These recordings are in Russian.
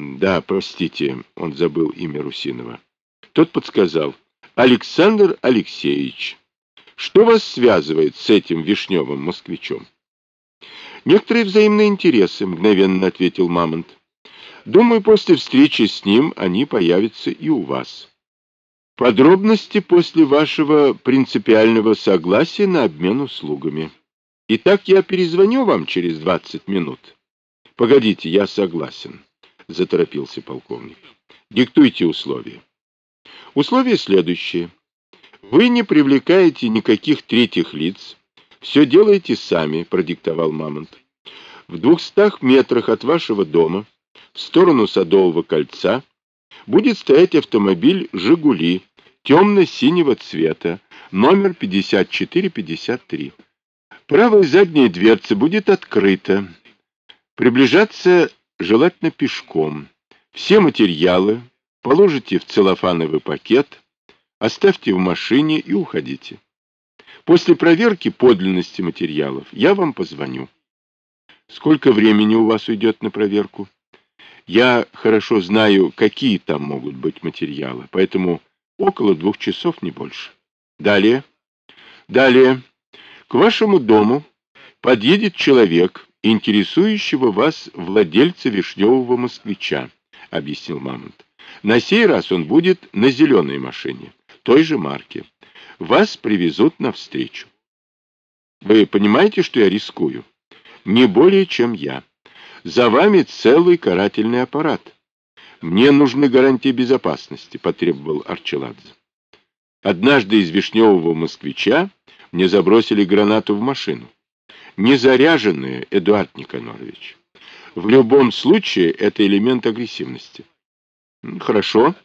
Да, простите, он забыл имя Русинова. Тот подсказал. Александр Алексеевич, что вас связывает с этим вишневым москвичом? Некоторые взаимные интересы, мгновенно ответил Мамонт. Думаю, после встречи с ним они появятся и у вас. Подробности после вашего принципиального согласия на обмен услугами. Итак, я перезвоню вам через 20 минут. Погодите, я согласен, заторопился полковник. Диктуйте условия. Условия следующие. Вы не привлекаете никаких третьих лиц. Все делаете сами, продиктовал Мамонт. В двухстах метрах от вашего дома, в сторону Садового кольца, будет стоять автомобиль «Жигули» темно-синего цвета, номер 5453. Правая задняя дверца будет открыта. Приближаться желательно пешком. Все материалы, положите в целлофановый пакет, оставьте в машине и уходите. После проверки подлинности материалов я вам позвоню. Сколько времени у вас уйдет на проверку? Я хорошо знаю, какие там могут быть материалы, поэтому около двух часов, не больше. Далее. Далее. К вашему дому подъедет человек, интересующего вас владельца вишневого москвича, объяснил Мамонт. На сей раз он будет на зеленой машине, той же марки. Вас привезут навстречу. Вы понимаете, что я рискую? Не более, чем я. За вами целый карательный аппарат. Мне нужны гарантии безопасности, потребовал Арчеладзе. Однажды из вишневого москвича мне забросили гранату в машину. Не заряженные, Эдуард Никонорович. В любом случае, это элемент агрессивности. «Хорошо.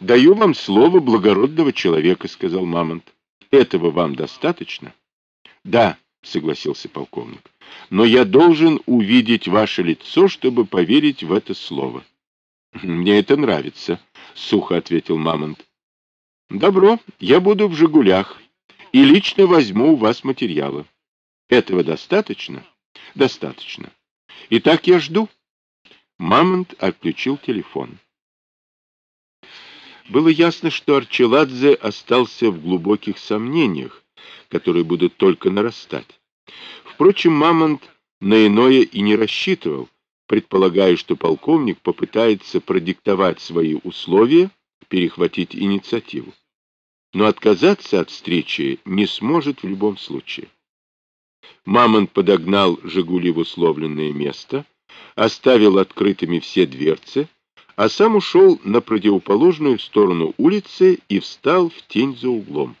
Даю вам слово благородного человека», — сказал Мамонт. «Этого вам достаточно?» «Да», — согласился полковник. «Но я должен увидеть ваше лицо, чтобы поверить в это слово». «Мне это нравится», — сухо ответил Мамонт. «Добро, я буду в «Жигулях» и лично возьму у вас материалы. Этого достаточно?» «Достаточно. Итак, я жду». Мамонт отключил телефон. Было ясно, что Арчеладзе остался в глубоких сомнениях, которые будут только нарастать. Впрочем, Мамонт на иное и не рассчитывал, предполагая, что полковник попытается продиктовать свои условия, перехватить инициативу. Но отказаться от встречи не сможет в любом случае. Мамонт подогнал «Жигули» в условленное место, оставил открытыми все дверцы, а сам ушел на противоположную сторону улицы и встал в тень за углом.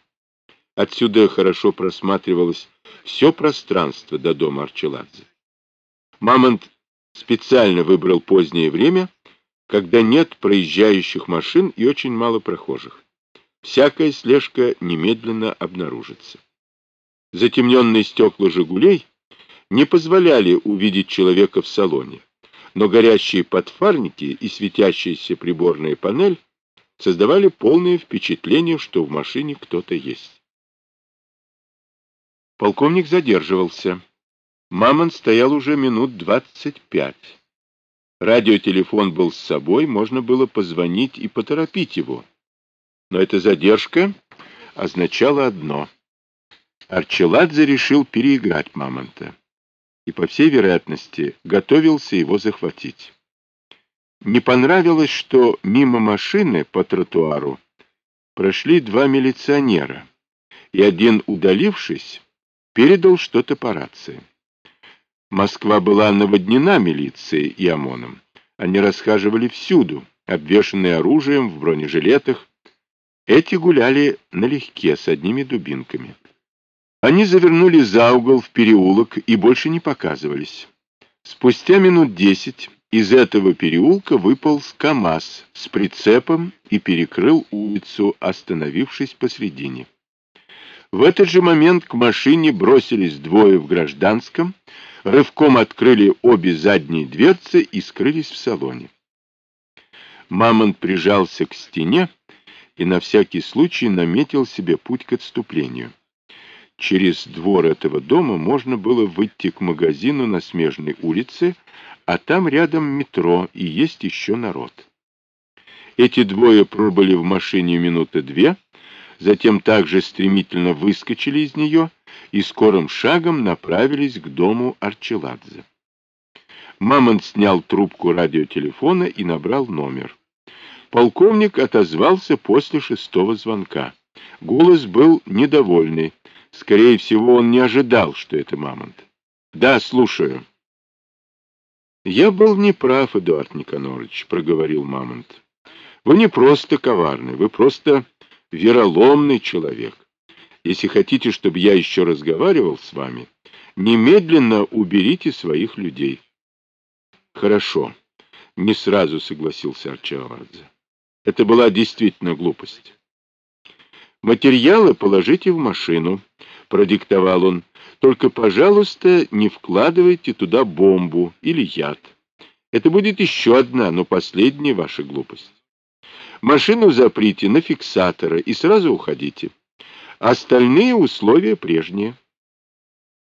Отсюда хорошо просматривалось все пространство до дома Арчеладзе. Мамонт специально выбрал позднее время, когда нет проезжающих машин и очень мало прохожих. Всякая слежка немедленно обнаружится. Затемненные стекла «Жигулей» не позволяли увидеть человека в салоне но горящие подфарники и светящаяся приборная панель создавали полное впечатление, что в машине кто-то есть. Полковник задерживался. Мамон стоял уже минут двадцать пять. Радиотелефон был с собой, можно было позвонить и поторопить его. Но эта задержка означала одно. Арчеладзе решил переиграть Мамонта и, по всей вероятности, готовился его захватить. Не понравилось, что мимо машины по тротуару прошли два милиционера, и один, удалившись, передал что-то по рации. Москва была наводнена милицией и ОМОНом. Они расхаживали всюду, обвешанные оружием в бронежилетах. Эти гуляли налегке с одними дубинками. Они завернули за угол в переулок и больше не показывались. Спустя минут десять из этого переулка выполз КАМАЗ с прицепом и перекрыл улицу, остановившись посредине. В этот же момент к машине бросились двое в гражданском, рывком открыли обе задние дверцы и скрылись в салоне. Мамонт прижался к стене и на всякий случай наметил себе путь к отступлению. Через двор этого дома можно было выйти к магазину на смежной улице, а там рядом метро и есть еще народ. Эти двое пробыли в машине минуты две, затем также стремительно выскочили из нее и скорым шагом направились к дому Арчеладзе. Мамонт снял трубку радиотелефона и набрал номер. Полковник отозвался после шестого звонка. Голос был недовольный. Скорее всего, он не ожидал, что это Мамонт. «Да, слушаю». «Я был неправ, Эдуард Никонорович», — проговорил Мамонт. «Вы не просто коварный, вы просто вероломный человек. Если хотите, чтобы я еще разговаривал с вами, немедленно уберите своих людей». «Хорошо», — не сразу согласился Арчаладзе. «Это была действительно глупость». «Материалы положите в машину», — продиктовал он. Только, пожалуйста, не вкладывайте туда бомбу или яд. Это будет еще одна, но последняя ваша глупость. Машину заприте на фиксатора и сразу уходите. Остальные условия прежние.